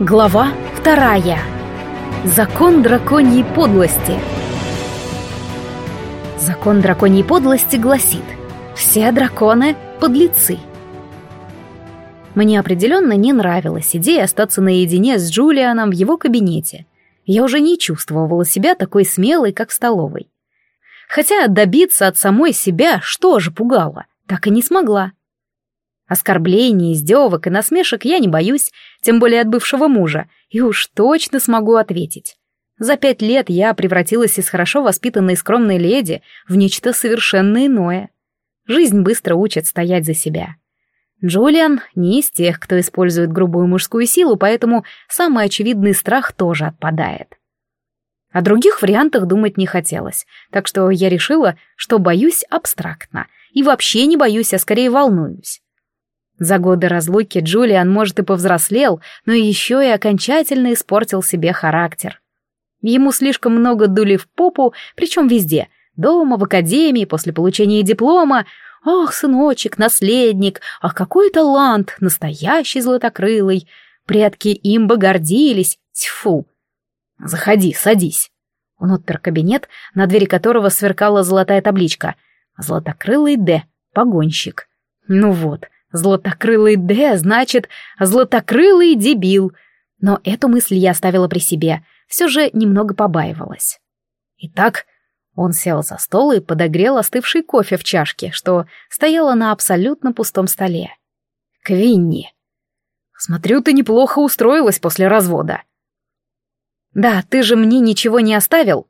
Глава вторая. Закон драконьей подлости. Закон драконьей подлости гласит, все драконы — подлецы. Мне определенно не нравилась идея остаться наедине с Джулианом в его кабинете. Я уже не чувствовала себя такой смелой, как в столовой. Хотя добиться от самой себя что же пугало, так и не смогла. Оскорблений, издевок и насмешек я не боюсь, тем более от бывшего мужа, и уж точно смогу ответить. За пять лет я превратилась из хорошо воспитанной скромной леди в нечто совершенно иное. Жизнь быстро учит стоять за себя. Джулиан не из тех, кто использует грубую мужскую силу, поэтому самый очевидный страх тоже отпадает. О других вариантах думать не хотелось, так что я решила, что боюсь абстрактно, и вообще не боюсь, а скорее волнуюсь. За годы разлуки Джулиан, может, и повзрослел, но еще и окончательно испортил себе характер. Ему слишком много дули в попу, причем везде. Дома, в академии, после получения диплома. Ах, сыночек, наследник, ах, какой талант, настоящий златокрылый. Предки им бы гордились. Тьфу. Заходи, садись. Он отпер кабинет, на двери которого сверкала золотая табличка. Златокрылый Д. Погонщик. Ну вот, Златокрылый Д, значит, златокрылый дебил. Но эту мысль я оставила при себе, все же немного побаивалась. Итак, он сел за стол и подогрел остывший кофе в чашке, что стояло на абсолютно пустом столе. «Квинни, смотрю, ты неплохо устроилась после развода». «Да, ты же мне ничего не оставил?»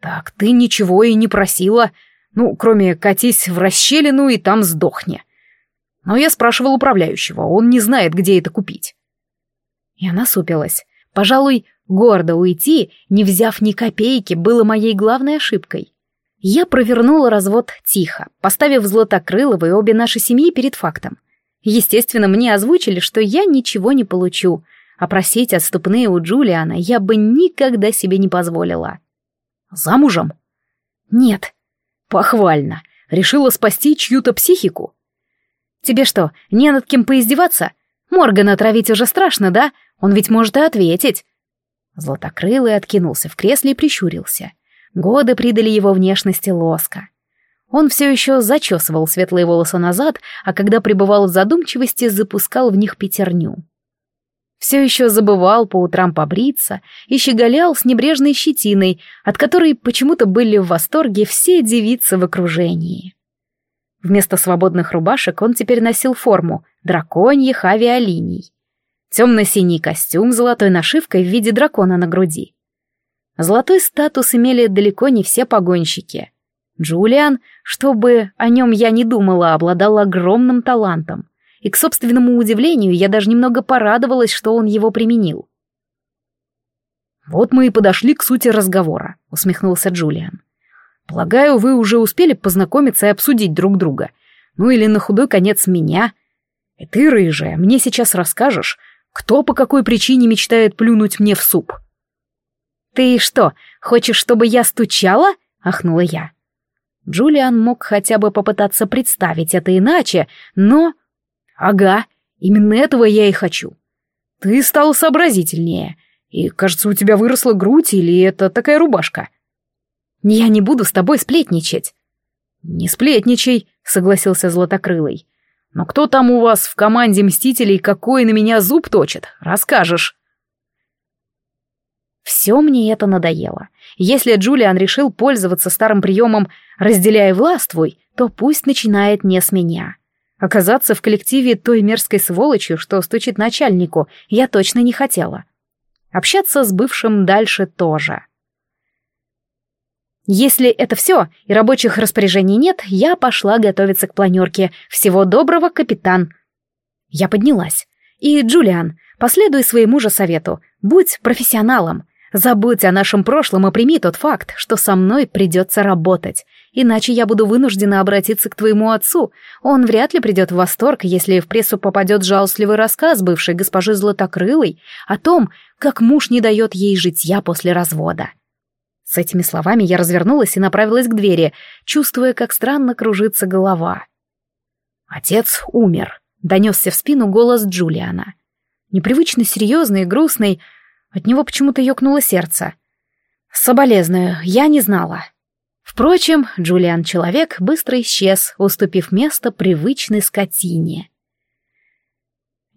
«Так ты ничего и не просила. Ну, кроме катись в расщелину и там сдохни. Но я спрашивал управляющего, он не знает, где это купить. Я насупилась. Пожалуй, гордо уйти, не взяв ни копейки, было моей главной ошибкой. Я провернула развод тихо, поставив Златокрылова и обе наши семьи перед фактом. Естественно, мне озвучили, что я ничего не получу, а просить отступные у Джулиана я бы никогда себе не позволила. Замужем? Нет. Похвально. Решила спасти чью-то психику. Тебе что, не над кем поиздеваться? Моргана отравить уже страшно, да? Он ведь может и ответить. Златокрылый откинулся в кресле и прищурился. Годы придали его внешности лоска. Он все еще зачесывал светлые волосы назад, а когда пребывал в задумчивости, запускал в них пятерню. Все еще забывал по утрам побриться и щеголял с небрежной щетиной, от которой почему-то были в восторге все девицы в окружении. Вместо свободных рубашек он теперь носил форму драконьих авиалиний. Темно-синий костюм с золотой нашивкой в виде дракона на груди. Золотой статус имели далеко не все погонщики. Джулиан, чтобы о нем я не думала, обладал огромным талантом. И к собственному удивлению я даже немного порадовалась, что он его применил. «Вот мы и подошли к сути разговора», — усмехнулся Джулиан. Полагаю, вы уже успели познакомиться и обсудить друг друга. Ну или на худой конец меня. И ты, рыжая, мне сейчас расскажешь, кто по какой причине мечтает плюнуть мне в суп. «Ты что, хочешь, чтобы я стучала?» — ахнула я. Джулиан мог хотя бы попытаться представить это иначе, но... Ага, именно этого я и хочу. Ты стал сообразительнее, и, кажется, у тебя выросла грудь или это такая рубашка. Я не буду с тобой сплетничать. Не сплетничай, согласился Златокрылый. Но кто там у вас в команде Мстителей какой на меня зуб точит, расскажешь. Все мне это надоело. Если Джулиан решил пользоваться старым приемом «разделяй властвуй», то пусть начинает не с меня. Оказаться в коллективе той мерзкой сволочью, что стучит начальнику, я точно не хотела. Общаться с бывшим дальше тоже. Если это все и рабочих распоряжений нет, я пошла готовиться к планерке. Всего доброго, капитан. Я поднялась. И, Джулиан, последуй своему же совету. Будь профессионалом. Забудь о нашем прошлом и прими тот факт, что со мной придется работать. Иначе я буду вынуждена обратиться к твоему отцу. Он вряд ли придет в восторг, если в прессу попадет жалостливый рассказ бывшей госпожи Златокрылой о том, как муж не дает ей житья после развода. С этими словами я развернулась и направилась к двери, чувствуя, как странно кружится голова. «Отец умер», — донесся в спину голос Джулиана. Непривычно серьезный и грустный. От него почему-то ёкнуло сердце. Соболезную, я не знала. Впрочем, Джулиан Человек быстро исчез, уступив место привычной скотине.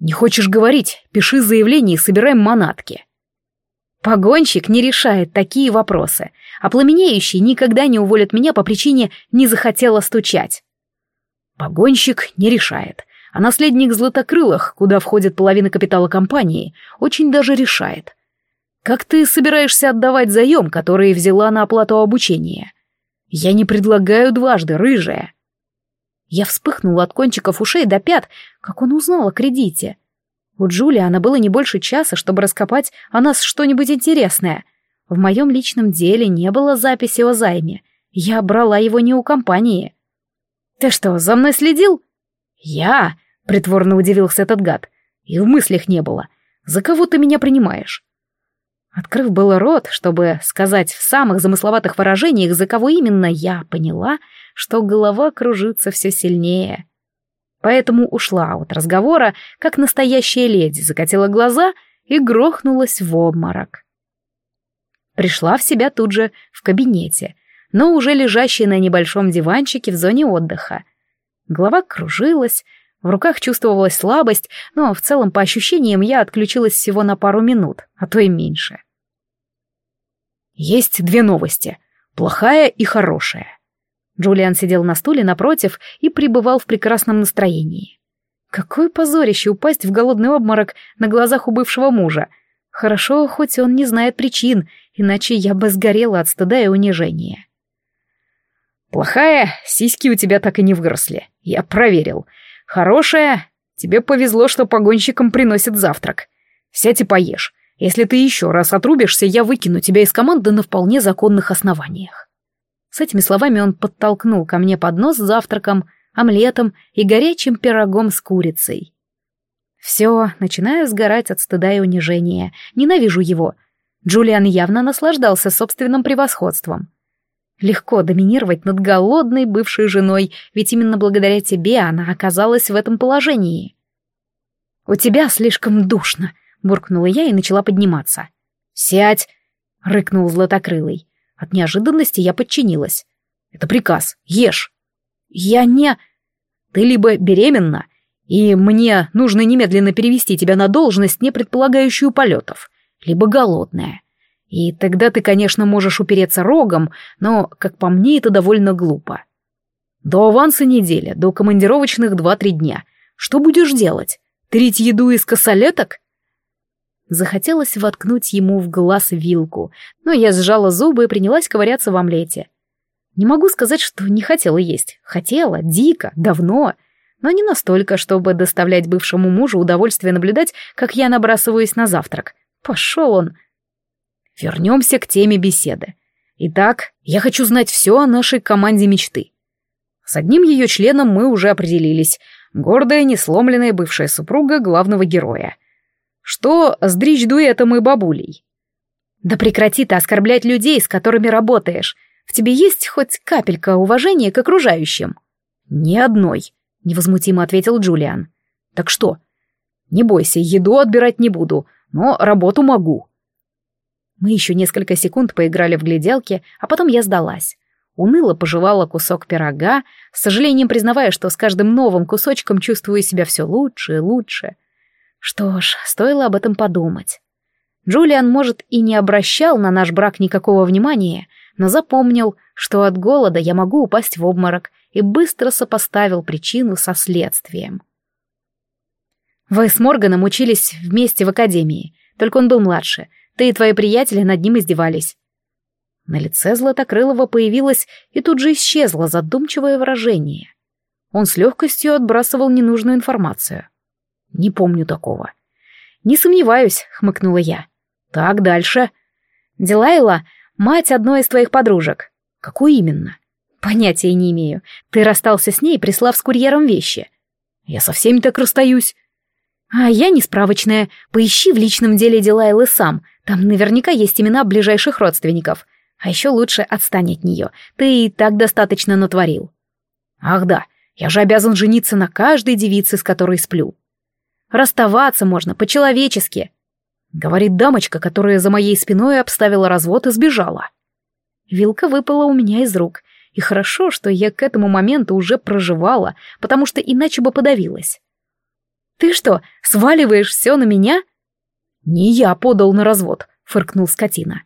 «Не хочешь говорить? Пиши заявление и собираем манатки». Погонщик не решает такие вопросы, а пламенеющий никогда не уволит меня по причине «не захотела стучать». Погонщик не решает, а наследник Златокрылых, куда входит половина капитала компании, очень даже решает. Как ты собираешься отдавать заем, который взяла на оплату обучения? Я не предлагаю дважды, рыжая. Я вспыхнула от кончиков ушей до пят, как он узнал о кредите. У Джулиана было не больше часа, чтобы раскопать о нас что-нибудь интересное. В моем личном деле не было записи о займе. Я брала его не у компании. «Ты что, за мной следил?» «Я?» — притворно удивился этот гад. «И в мыслях не было. За кого ты меня принимаешь?» Открыв было рот, чтобы сказать в самых замысловатых выражениях, за кого именно, я поняла, что голова кружится все сильнее. Поэтому ушла от разговора, как настоящая леди, закатила глаза и грохнулась в обморок. Пришла в себя тут же в кабинете, но уже лежащая на небольшом диванчике в зоне отдыха. Голова кружилась, в руках чувствовалась слабость, но в целом, по ощущениям, я отключилась всего на пару минут, а то и меньше. Есть две новости. Плохая и хорошая. Джулиан сидел на стуле напротив и пребывал в прекрасном настроении. Какое позорище упасть в голодный обморок на глазах у бывшего мужа. Хорошо, хоть он не знает причин, иначе я бы сгорела от стыда и унижения. Плохая, сиськи у тебя так и не выросли. Я проверил. Хорошая, тебе повезло, что погонщикам приносят завтрак. Сядь и поешь. Если ты еще раз отрубишься, я выкину тебя из команды на вполне законных основаниях. С этими словами он подтолкнул ко мне поднос с завтраком, омлетом и горячим пирогом с курицей. Все, начинаю сгорать от стыда и унижения. Ненавижу его. Джулиан явно наслаждался собственным превосходством. Легко доминировать над голодной бывшей женой, ведь именно благодаря тебе она оказалась в этом положении. «У тебя слишком душно», — буркнула я и начала подниматься. «Сядь!» — рыкнул Златокрылый. От неожиданности я подчинилась. «Это приказ. Ешь!» «Я не...» «Ты либо беременна, и мне нужно немедленно перевести тебя на должность, не предполагающую полетов, либо голодная. И тогда ты, конечно, можешь упереться рогом, но, как по мне, это довольно глупо. До аванса неделя, до командировочных два-три дня. Что будешь делать? Трить еду из косолеток? Захотелось воткнуть ему в глаз вилку, но я сжала зубы и принялась ковыряться в омлете. Не могу сказать, что не хотела есть. Хотела, дико, давно, но не настолько, чтобы доставлять бывшему мужу удовольствие наблюдать, как я набрасываюсь на завтрак. Пошел он, Вернемся к теме беседы. Итак, я хочу знать все о нашей команде мечты. С одним ее членом мы уже определились. Гордая, несломленная бывшая супруга главного героя. Что с дрич-дуэтом и бабулей? Да прекрати ты оскорблять людей, с которыми работаешь. В тебе есть хоть капелька уважения к окружающим? Ни одной, невозмутимо ответил Джулиан. Так что? Не бойся, еду отбирать не буду, но работу могу. Мы еще несколько секунд поиграли в гляделки, а потом я сдалась. Уныло пожевала кусок пирога, с сожалением признавая, что с каждым новым кусочком чувствую себя все лучше и лучше. Что ж, стоило об этом подумать. Джулиан, может, и не обращал на наш брак никакого внимания, но запомнил, что от голода я могу упасть в обморок, и быстро сопоставил причину со следствием. Вы с Морганом учились вместе в академии, только он был младше — ты и твои приятели над ним издевались». На лице Златокрылова появилось и тут же исчезло задумчивое выражение. Он с легкостью отбрасывал ненужную информацию. «Не помню такого». «Не сомневаюсь», — хмыкнула я. «Так, дальше». «Дилайла — мать одной из твоих подружек». «Какой именно?» «Понятия не имею. Ты расстался с ней, прислав с курьером вещи». «Я со всеми так расстаюсь». «А я не справочная. Поищи в личном деле Дилайлы сам. Там наверняка есть имена ближайших родственников. А еще лучше отстань от нее. Ты и так достаточно натворил. Ах да, я же обязан жениться на каждой девице, с которой сплю. Расставаться можно по-человечески. Говорит дамочка, которая за моей спиной обставила развод и сбежала. Вилка выпала у меня из рук, и хорошо, что я к этому моменту уже проживала, потому что иначе бы подавилась. «Ты что, сваливаешь все на меня?» «Не я подал на развод», — фыркнул скотина.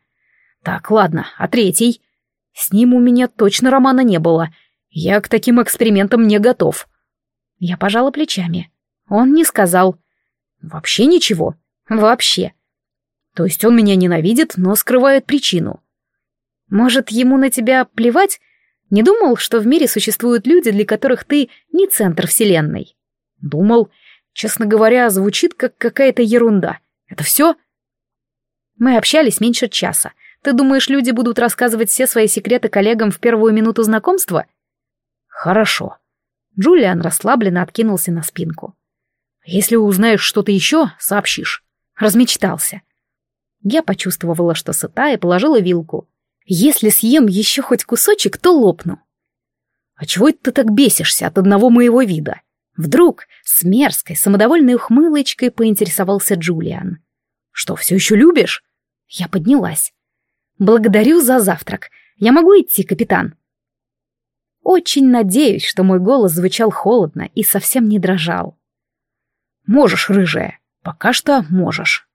«Так, ладно, а третий?» «С ним у меня точно романа не было. Я к таким экспериментам не готов». Я пожала плечами. Он не сказал. «Вообще ничего. Вообще. То есть он меня ненавидит, но скрывает причину. Может, ему на тебя плевать? Не думал, что в мире существуют люди, для которых ты не центр вселенной? Думал. Честно говоря, звучит как какая-то ерунда. Это все? Мы общались меньше часа. Ты думаешь, люди будут рассказывать все свои секреты коллегам в первую минуту знакомства? Хорошо. Джулиан расслабленно откинулся на спинку. Если узнаешь что-то еще, сообщишь. Размечтался. Я почувствовала, что сыта, и положила вилку. Если съем еще хоть кусочек, то лопну. А чего это ты так бесишься от одного моего вида? Вдруг с мерзкой, самодовольной ухмылочкой поинтересовался Джулиан. Что, все еще любишь? Я поднялась. Благодарю за завтрак. Я могу идти, капитан? Очень надеюсь, что мой голос звучал холодно и совсем не дрожал. Можешь, рыжая, пока что можешь.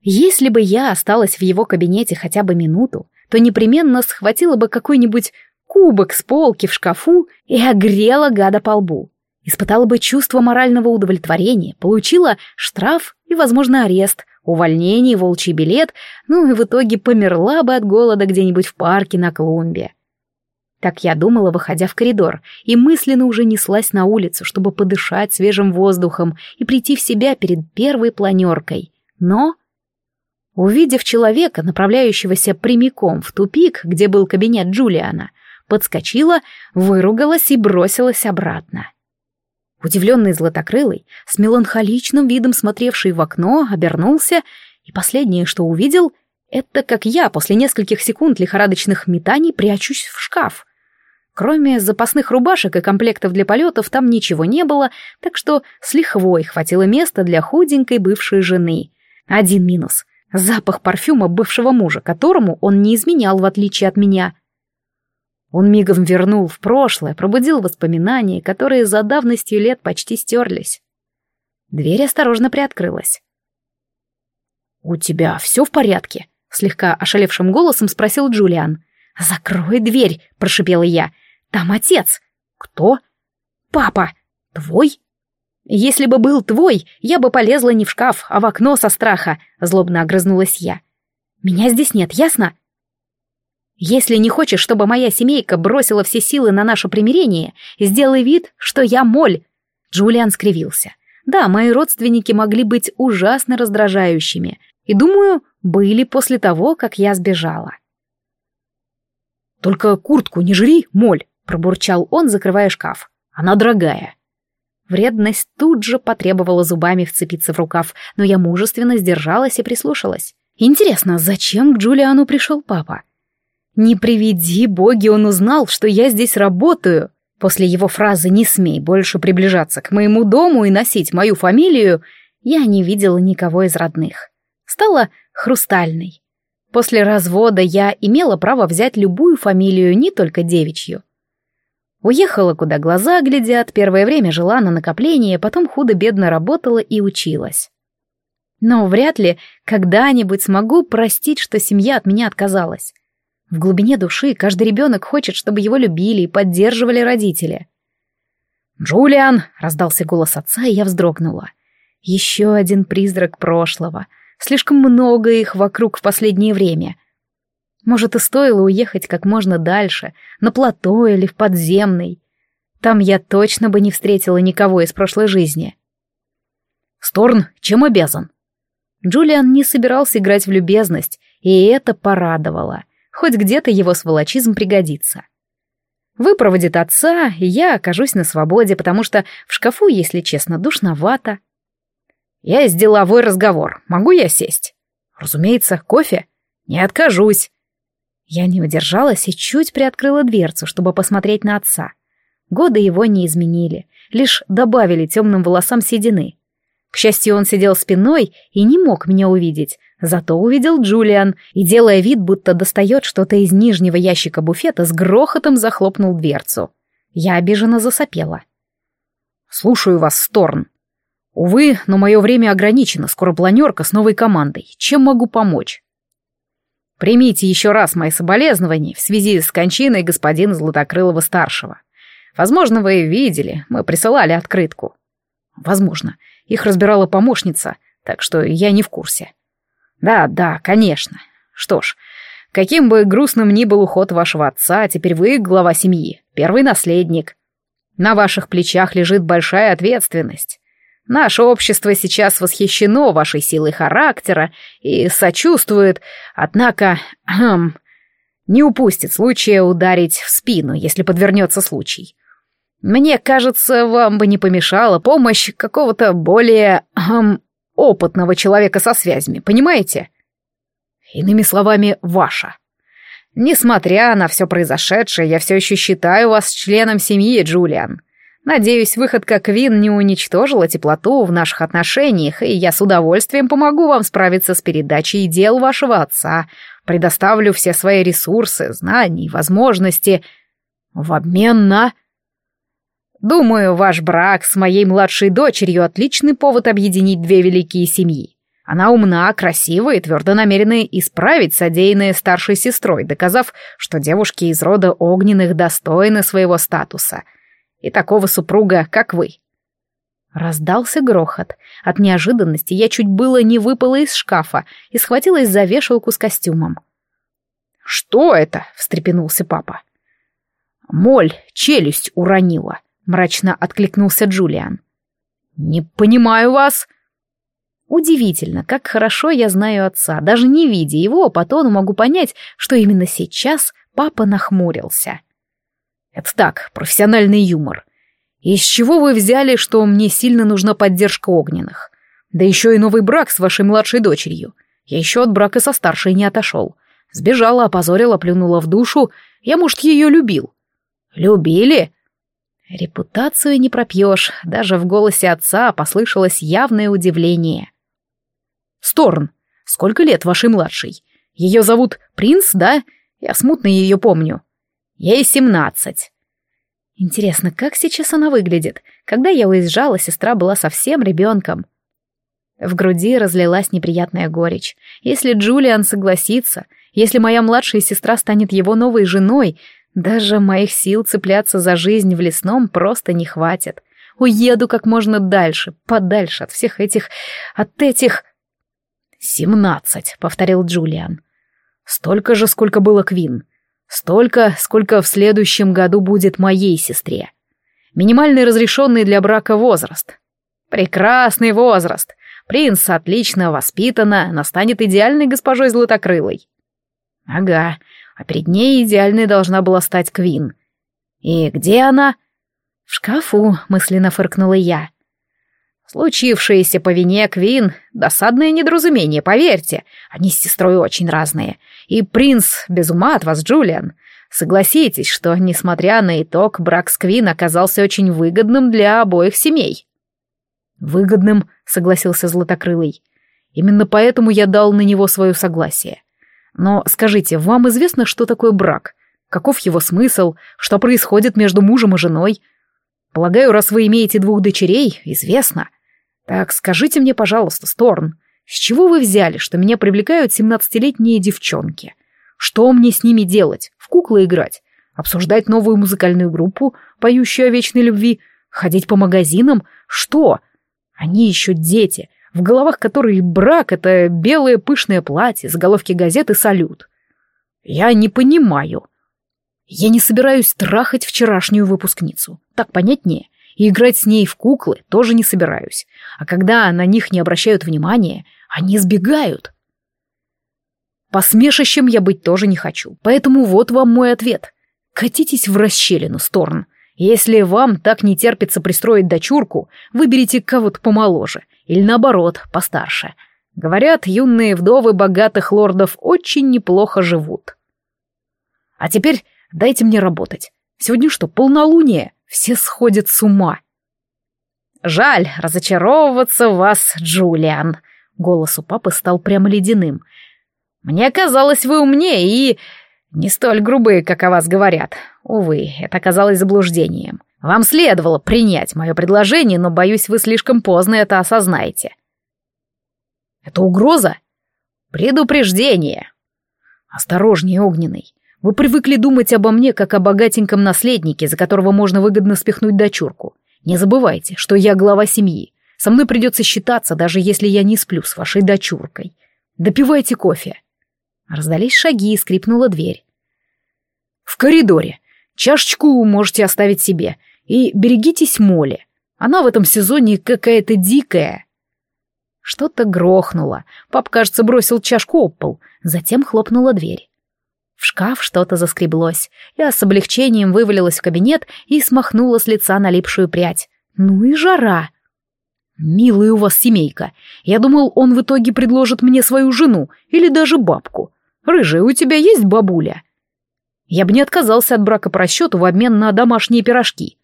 Если бы я осталась в его кабинете хотя бы минуту, то непременно схватила бы какой-нибудь кубок с полки в шкафу и огрела гада по лбу. Испытала бы чувство морального удовлетворения, получила штраф и, возможно, арест, увольнение, волчий билет, ну и в итоге померла бы от голода где-нибудь в парке на клумбе. Так я думала, выходя в коридор, и мысленно уже неслась на улицу, чтобы подышать свежим воздухом и прийти в себя перед первой планеркой. Но Увидев человека, направляющегося прямиком в тупик, где был кабинет Джулиана, подскочила, выругалась и бросилась обратно. Удивленный златокрылый, с меланхоличным видом смотревший в окно, обернулся, и последнее, что увидел, это как я после нескольких секунд лихорадочных метаний прячусь в шкаф. Кроме запасных рубашек и комплектов для полетов там ничего не было, так что с лихвой хватило места для худенькой бывшей жены. Один минус. Запах парфюма бывшего мужа, которому он не изменял, в отличие от меня. Он мигом вернул в прошлое, пробудил воспоминания, которые за давностью лет почти стерлись. Дверь осторожно приоткрылась. «У тебя все в порядке?» — слегка ошалевшим голосом спросил Джулиан. «Закрой дверь!» — прошипела я. «Там отец!» «Кто?» «Папа!» «Твой?» «Если бы был твой, я бы полезла не в шкаф, а в окно со страха», — злобно огрызнулась я. «Меня здесь нет, ясно?» «Если не хочешь, чтобы моя семейка бросила все силы на наше примирение, сделай вид, что я моль». Джулиан скривился. «Да, мои родственники могли быть ужасно раздражающими, и, думаю, были после того, как я сбежала». «Только куртку не жри, моль», — пробурчал он, закрывая шкаф. «Она дорогая». Вредность тут же потребовала зубами вцепиться в рукав, но я мужественно сдержалась и прислушалась. Интересно, зачем к Джулиану пришел папа? Не приведи боги, он узнал, что я здесь работаю. После его фразы «не смей больше приближаться к моему дому и носить мою фамилию» я не видела никого из родных. Стала хрустальной. После развода я имела право взять любую фамилию, не только девичью. Уехала, куда глаза глядят, первое время жила на накопление, потом худо-бедно работала и училась. Но вряд ли когда-нибудь смогу простить, что семья от меня отказалась. В глубине души каждый ребенок хочет, чтобы его любили и поддерживали родители. «Джулиан!» — раздался голос отца, и я вздрогнула. Еще один призрак прошлого. Слишком много их вокруг в последнее время. Может, и стоило уехать как можно дальше, на плато или в подземный. Там я точно бы не встретила никого из прошлой жизни. «Сторн, чем обязан?» Джулиан не собирался играть в любезность, и это порадовало. Хоть где-то его сволочизм пригодится. Выпроводит отца, и я окажусь на свободе, потому что в шкафу, если честно, душновато. Я из деловой разговор. Могу я сесть? Разумеется, кофе. Не откажусь. Я не удержалась и чуть приоткрыла дверцу, чтобы посмотреть на отца. Годы его не изменили, лишь добавили темным волосам седины. К счастью, он сидел спиной и не мог меня увидеть, зато увидел Джулиан и, делая вид, будто достает что-то из нижнего ящика буфета, с грохотом захлопнул дверцу. Я обиженно засопела. «Слушаю вас, Сторн. Увы, но мое время ограничено, скоро планерка с новой командой. Чем могу помочь?» «Примите еще раз мои соболезнования в связи с кончиной господина Златокрылова-старшего. Возможно, вы видели, мы присылали открытку». «Возможно. Их разбирала помощница, так что я не в курсе». «Да, да, конечно. Что ж, каким бы грустным ни был уход вашего отца, теперь вы глава семьи, первый наследник. На ваших плечах лежит большая ответственность. Наше общество сейчас восхищено вашей силой характера и сочувствует, однако эм, не упустит случая ударить в спину, если подвернется случай. Мне кажется, вам бы не помешала помощь какого-то более эм, опытного человека со связями, понимаете? Иными словами, ваша. Несмотря на все произошедшее, я все еще считаю вас членом семьи, Джулиан. Надеюсь, выходка Квин не уничтожила теплоту в наших отношениях, и я с удовольствием помогу вам справиться с передачей дел вашего отца, предоставлю все свои ресурсы, знания и возможности в обмен на... Думаю, ваш брак с моей младшей дочерью — отличный повод объединить две великие семьи. Она умна, красива и твердо намерена исправить содеянное старшей сестрой, доказав, что девушки из рода огненных достойны своего статуса и такого супруга, как вы. Раздался грохот. От неожиданности я чуть было не выпала из шкафа и схватилась за вешалку с костюмом. «Что это?» — встрепенулся папа. «Моль челюсть уронила», — мрачно откликнулся Джулиан. «Не понимаю вас», — Удивительно, как хорошо я знаю отца. Даже не видя его, по тону могу понять, что именно сейчас папа нахмурился. Это так, профессиональный юмор. Из чего вы взяли, что мне сильно нужна поддержка огненных? Да еще и новый брак с вашей младшей дочерью. Я еще от брака со старшей не отошел. Сбежала, опозорила, плюнула в душу. Я, может, ее любил. Любили? Репутацию не пропьешь. Даже в голосе отца послышалось явное удивление. Сторн, сколько лет вашей младшей? Ее зовут Принц, да? Я смутно ее помню. Ей семнадцать. Интересно, как сейчас она выглядит? Когда я уезжала, сестра была совсем ребенком. В груди разлилась неприятная горечь. Если Джулиан согласится, если моя младшая сестра станет его новой женой, даже моих сил цепляться за жизнь в лесном просто не хватит. Уеду как можно дальше, подальше от всех этих... от этих... «Семнадцать», — повторил Джулиан. «Столько же, сколько было Квин. Столько, сколько в следующем году будет моей сестре. Минимальный разрешенный для брака возраст. Прекрасный возраст. Принц отлично воспитана, она станет идеальной госпожой Златокрылой». «Ага, а перед ней идеальной должна была стать Квин. И где она?» «В шкафу», — мысленно фыркнула я. Случившееся по вине Квин — досадное недоразумение, поверьте. Они с сестрой очень разные. И принц без ума от вас, Джулиан. Согласитесь, что, несмотря на итог, брак с Квин оказался очень выгодным для обоих семей. «Выгодным», — согласился Златокрылый. «Именно поэтому я дал на него свое согласие. Но скажите, вам известно, что такое брак? Каков его смысл? Что происходит между мужем и женой? Полагаю, раз вы имеете двух дочерей, известно». Так скажите мне, пожалуйста, Сторн, с чего вы взяли, что меня привлекают семнадцатилетние девчонки? Что мне с ними делать? В куклы играть? Обсуждать новую музыкальную группу, поющую о вечной любви? Ходить по магазинам? Что? Они еще дети, в головах которых брак — это белое пышное платье, заголовки газеты «Салют». Я не понимаю. Я не собираюсь трахать вчерашнюю выпускницу. Так понятнее и играть с ней в куклы тоже не собираюсь. А когда на них не обращают внимания, они сбегают. Посмешищем я быть тоже не хочу, поэтому вот вам мой ответ. Катитесь в расщелину, Сторн. Если вам так не терпится пристроить дочурку, выберите кого-то помоложе, или наоборот, постарше. Говорят, юные вдовы богатых лордов очень неплохо живут. А теперь дайте мне работать. Сегодня что, полнолуние? Все сходят с ума. Жаль разочаровываться вас, Джулиан. Голос у папы стал прямо ледяным. Мне казалось, вы умнее и не столь грубые, как о вас говорят. Увы, это оказалось заблуждением. Вам следовало принять мое предложение, но, боюсь, вы слишком поздно это осознаете. Это угроза? Предупреждение. Осторожнее, Огненный. Вы привыкли думать обо мне, как о богатеньком наследнике, за которого можно выгодно спихнуть дочурку. Не забывайте, что я глава семьи. Со мной придется считаться, даже если я не сплю с вашей дочуркой. Допивайте кофе. Раздались шаги, и скрипнула дверь. В коридоре. Чашечку можете оставить себе. И берегитесь Молли. Она в этом сезоне какая-то дикая. Что-то грохнуло. Пап, кажется, бросил чашку об пол. Затем хлопнула дверь. В шкаф что-то заскреблось. Я с облегчением вывалилась в кабинет и смахнула с лица налипшую прядь. Ну и жара. Милая у вас семейка. Я думал, он в итоге предложит мне свою жену или даже бабку. Рыжая, у тебя есть бабуля? Я бы не отказался от брака по расчету в обмен на домашние пирожки.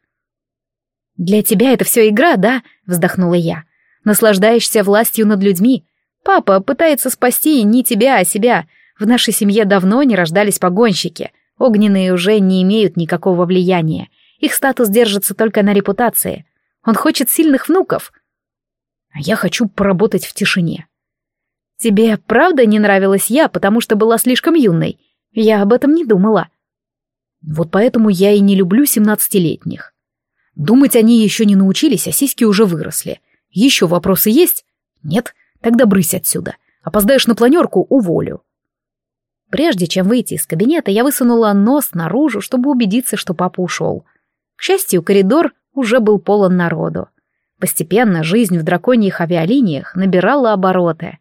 «Для тебя это все игра, да?» — вздохнула я. «Наслаждаешься властью над людьми. Папа пытается спасти не тебя, а себя. В нашей семье давно не рождались погонщики. Огненные уже не имеют никакого влияния. Их статус держится только на репутации. Он хочет сильных внуков. А я хочу поработать в тишине. Тебе правда не нравилась я, потому что была слишком юной? Я об этом не думала. Вот поэтому я и не люблю семнадцатилетних. Думать они еще не научились, а сиськи уже выросли. Еще вопросы есть? Нет? Тогда брысь отсюда. Опоздаешь на планерку — уволю. Прежде чем выйти из кабинета, я высунула нос наружу, чтобы убедиться, что папа ушел. К счастью, коридор уже был полон народу. Постепенно жизнь в драконьих авиалиниях набирала обороты.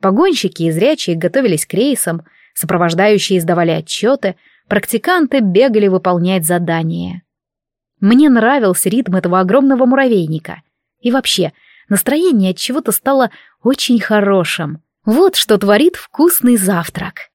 Погонщики и зрячие готовились к рейсам, сопровождающие издавали отчеты, практиканты бегали выполнять задания. Мне нравился ритм этого огромного муравейника. И вообще, настроение от чего-то стало очень хорошим. Вот что творит вкусный завтрак.